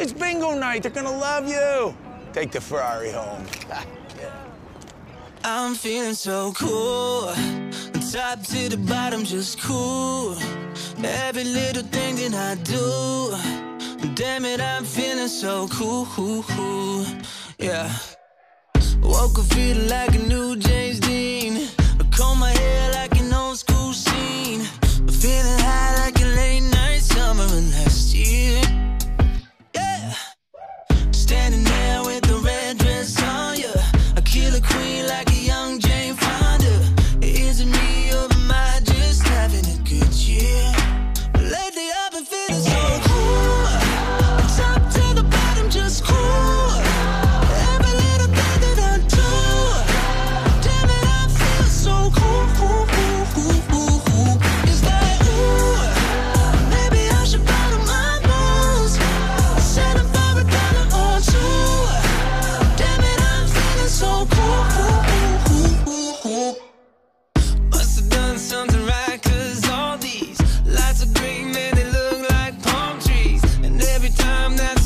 It's bingo night. They're gonna love you. Take the Ferrari home. yeah. I'm feeling so cool. Top to the bottom, just cool. Every little thing that I do. Damn it, I'm feeling so cool. Yeah. Woke up feeling like a new James Dean. every time that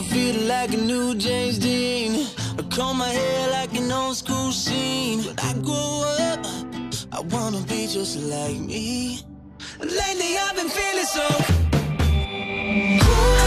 could feel like a new James Dean. I comb my hair like an old school scene. When I grow up, I wanna be just like me. And lately I've been feeling so cool.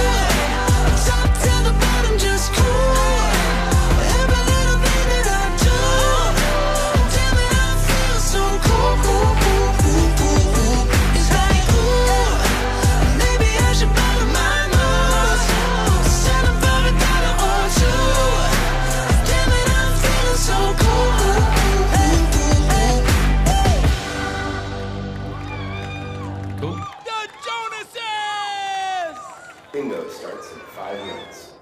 Bingo starts in five minutes.